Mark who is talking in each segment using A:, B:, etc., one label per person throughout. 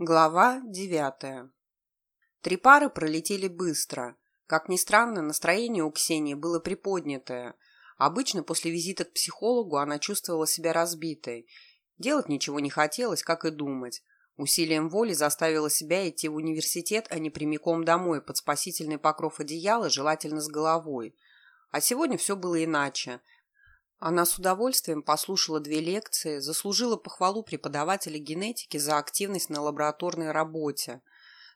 A: Глава девятая. Три пары пролетели быстро. Как ни странно, настроение у Ксении было приподнятое. Обычно после визита к психологу она чувствовала себя разбитой. Делать ничего не хотелось, как и думать. Усилием воли заставила себя идти в университет, а не прямиком домой, под спасительный покров одеяла, желательно с головой. А сегодня все было иначе. Она с удовольствием послушала две лекции, заслужила похвалу преподавателя генетики за активность на лабораторной работе.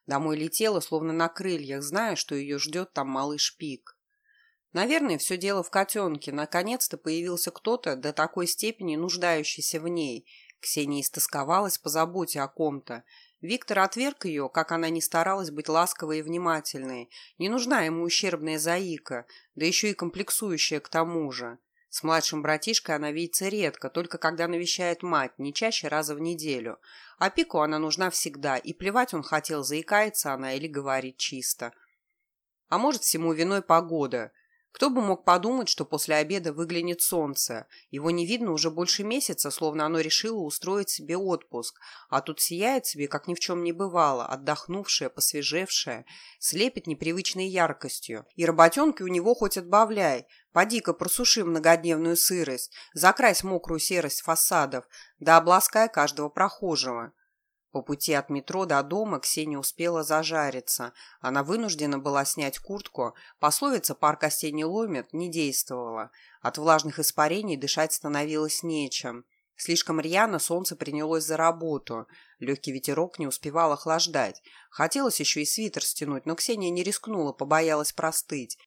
A: Домой летела, словно на крыльях, зная, что ее ждет там малыш Пик. Наверное, все дело в котенке. Наконец-то появился кто-то до такой степени нуждающийся в ней. Ксения истосковалась по заботе о ком-то. Виктор отверг ее, как она не старалась быть ласковой и внимательной. Не нужна ему ущербная заика, да еще и комплексующая к тому же. С младшим братишкой она видится редко, только когда навещает мать, не чаще раза в неделю. А Пику она нужна всегда, и плевать он хотел, заикается она или говорит чисто. А может, всему виной погода. Кто бы мог подумать, что после обеда выглянет солнце. Его не видно уже больше месяца, словно оно решило устроить себе отпуск. А тут сияет себе, как ни в чем не бывало, отдохнувшее, посвежевшее, слепит непривычной яркостью. И работенки у него хоть отбавляй. Поди-ка просуши многодневную сырость, закрась мокрую серость фасадов, да обласкай каждого прохожего. По пути от метро до дома Ксения успела зажариться. Она вынуждена была снять куртку. Пословица «пар костей не ломит» не действовала. От влажных испарений дышать становилось нечем. Слишком рьяно солнце принялось за работу. Легкий ветерок не успевал охлаждать. Хотелось еще и свитер стянуть, но Ксения не рискнула, побоялась простыть.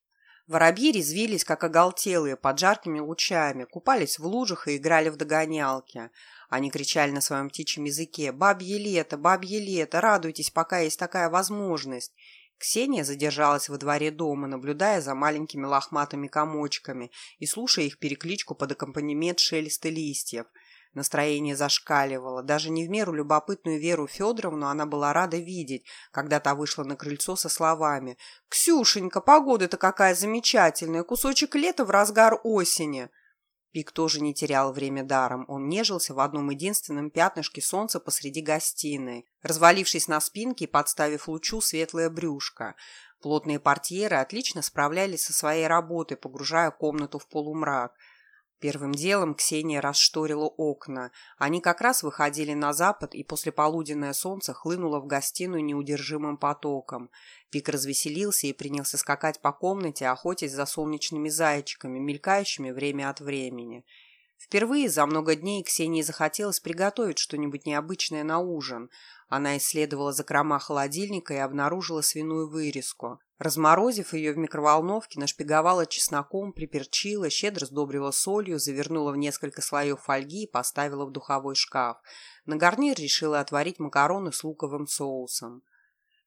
A: Воробьи резвились, как оголтелые, под жаркими лучами, купались в лужах и играли в догонялки. Они кричали на своем птичьем языке «Бабье лето! Бабье лето! Радуйтесь, пока есть такая возможность!» Ксения задержалась во дворе дома, наблюдая за маленькими лохматыми комочками и слушая их перекличку под аккомпанемент шелеста листьев – Настроение зашкаливало. Даже не в меру любопытную Веру Федоровну она была рада видеть, когда та вышла на крыльцо со словами «Ксюшенька, погода-то какая замечательная! Кусочек лета в разгар осени!» Пик тоже не терял время даром. Он нежился в одном единственном пятнышке солнца посреди гостиной, развалившись на спинке и подставив лучу светлое брюшко. Плотные портьеры отлично справлялись со своей работой, погружая комнату в полумрак – Первым делом Ксения расшторила окна. Они как раз выходили на запад, и послеполуденное солнце хлынуло в гостиную неудержимым потоком. Пик развеселился и принялся скакать по комнате, охотясь за солнечными зайчиками, мелькающими время от времени. Впервые за много дней Ксении захотелось приготовить что-нибудь необычное на ужин. Она исследовала закрома холодильника и обнаружила свиную вырезку. Разморозив ее в микроволновке, нашпиговала чесноком, приперчила, щедро сдобрила солью, завернула в несколько слоев фольги и поставила в духовой шкаф. На гарнир решила отварить макароны с луковым соусом.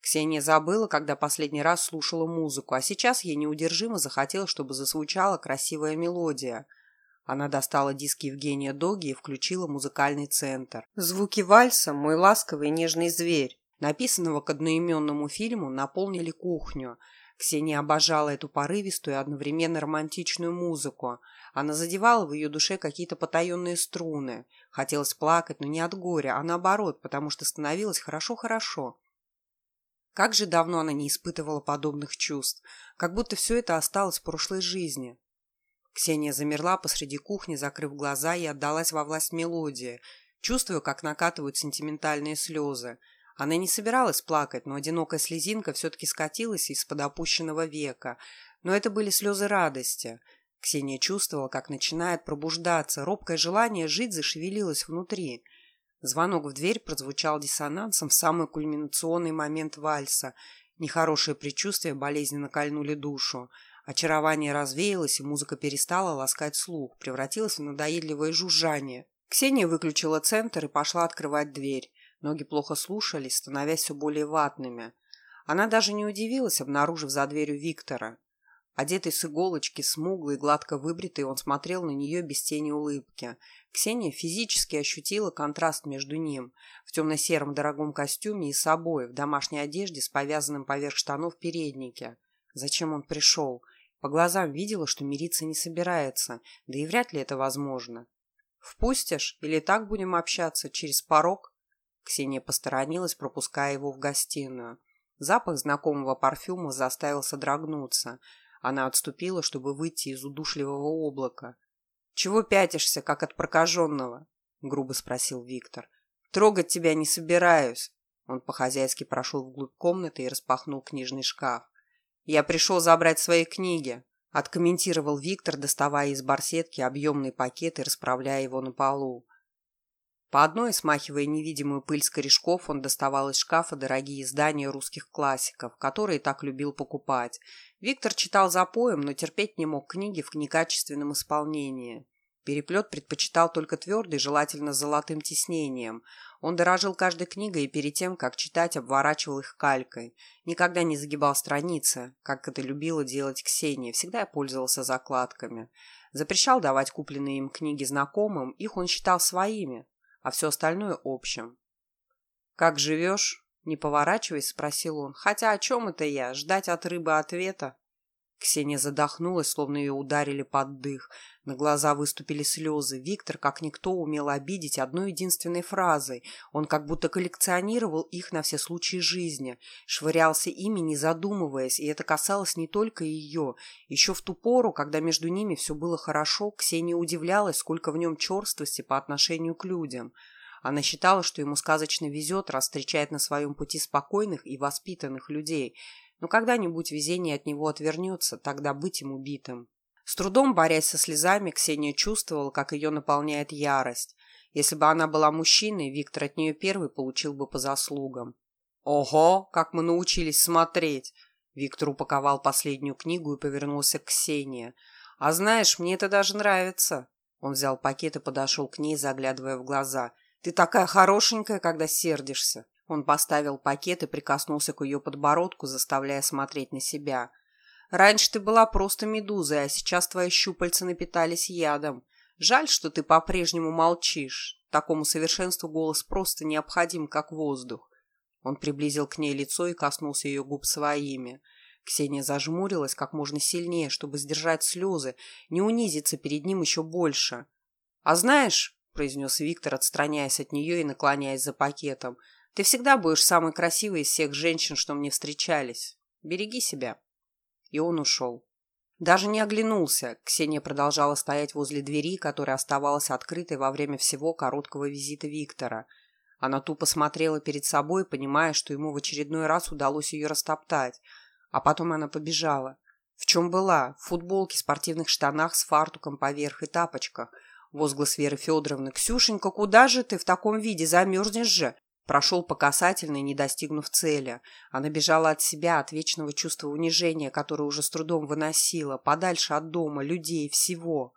A: Ксения забыла, когда последний раз слушала музыку, а сейчас ей неудержимо захотелось, чтобы зазвучала красивая мелодия – она достала диск Евгения Доги и включила музыкальный центр. Звуки вальса «Мой ласковый нежный зверь», написанного к одноименному фильму, наполнили кухню. Ксения обожала эту порывистую и одновременно романтичную музыку. Она задевала в ее душе какие-то потаенные струны. Хотелось плакать, но не от горя, а наоборот, потому что становилось хорошо-хорошо. Как же давно она не испытывала подобных чувств, как будто все это осталось в прошлой жизни. Ксения замерла посреди кухни, закрыв глаза и отдалась во власть мелодии, чувствуя, как накатывают сентиментальные слезы. Она не собиралась плакать, но одинокая слезинка все-таки скатилась из-под опущенного века. Но это были слезы радости. Ксения чувствовала, как начинает пробуждаться, робкое желание жить зашевелилось внутри. Звонок в дверь прозвучал диссонансом в самый кульминационный момент вальса. Нехорошие предчувствия болезненно кольнули душу. Очарование развеялось, и музыка перестала ласкать слух, превратилась в надоедливое жужжание. Ксения выключила центр и пошла открывать дверь. Ноги плохо слушались, становясь все более ватными. Она даже не удивилась, обнаружив за дверью Виктора. Одетый с иголочки, смуглый, гладко выбритый, он смотрел на нее без тени улыбки. Ксения физически ощутила контраст между ним. В темно-сером дорогом костюме и собой, в домашней одежде с повязанным поверх штанов переднике. Зачем он пришел? По глазам видела, что мириться не собирается, да и вряд ли это возможно. «Впустишь? Или так будем общаться? Через порог?» Ксения посторонилась, пропуская его в гостиную. Запах знакомого парфюма заставил содрогнуться. Она отступила, чтобы выйти из удушливого облака. «Чего пятишься, как от прокаженного?» — грубо спросил Виктор. «Трогать тебя не собираюсь». Он по-хозяйски прошел вглубь комнаты и распахнул книжный шкаф. «Я пришел забрать свои книги», — откомментировал Виктор, доставая из барсетки объемный пакет и расправляя его на полу. По одной, смахивая невидимую пыль с корешков, он доставал из шкафа дорогие издания русских классиков, которые так любил покупать. Виктор читал за поем, но терпеть не мог книги в некачественном исполнении. Переплет предпочитал только твердый, желательно золотым тиснением. Он дорожил каждой книгой и перед тем, как читать, обворачивал их калькой. Никогда не загибал страницы, как это любила делать Ксения, всегда пользовался закладками. Запрещал давать купленные им книги знакомым, их он считал своими, а все остальное общим. «Как живешь?» – не поворачиваясь, спросил он. «Хотя о чем это я? Ждать от рыбы ответа?» Ксения задохнулась, словно ее ударили под дых. На глаза выступили слезы. Виктор, как никто, умел обидеть одной единственной фразой. Он как будто коллекционировал их на все случаи жизни. Швырялся ими, не задумываясь, и это касалось не только ее. Еще в ту пору, когда между ними все было хорошо, Ксения удивлялась, сколько в нем черствости по отношению к людям. Она считала, что ему сказочно везет, раз встречает на своем пути спокойных и воспитанных людей – но когда-нибудь везение от него отвернется, тогда быть им убитым. С трудом борясь со слезами, Ксения чувствовала, как ее наполняет ярость. Если бы она была мужчиной, Виктор от нее первый получил бы по заслугам. «Ого, как мы научились смотреть!» Виктор упаковал последнюю книгу и повернулся к Ксении. «А знаешь, мне это даже нравится». Он взял пакет и подошел к ней, заглядывая в глаза. «Ты такая хорошенькая, когда сердишься. Он поставил пакет и прикоснулся к ее подбородку, заставляя смотреть на себя. «Раньше ты была просто медузой, а сейчас твои щупальца напитались ядом. Жаль, что ты по-прежнему молчишь. Такому совершенству голос просто необходим, как воздух». Он приблизил к ней лицо и коснулся ее губ своими. Ксения зажмурилась как можно сильнее, чтобы сдержать слезы, не унизиться перед ним еще больше. «А знаешь», — произнес Виктор, отстраняясь от нее и наклоняясь за пакетом, — ты всегда будешь самой красивой из всех женщин, что мне встречались. Береги себя». И он ушел. Даже не оглянулся. Ксения продолжала стоять возле двери, которая оставалась открытой во время всего короткого визита Виктора. Она тупо смотрела перед собой, понимая, что ему в очередной раз удалось ее растоптать. А потом она побежала. В чем была? В футболке, спортивных штанах с фартуком поверх и тапочках. Возглас Веры Федоровны. «Ксюшенька, куда же ты в таком виде? Замерзнешь же!» Прошел по касательной, не достигнув цели. Она бежала от себя, от вечного чувства унижения, которое уже с трудом выносила, подальше от дома, людей, всего.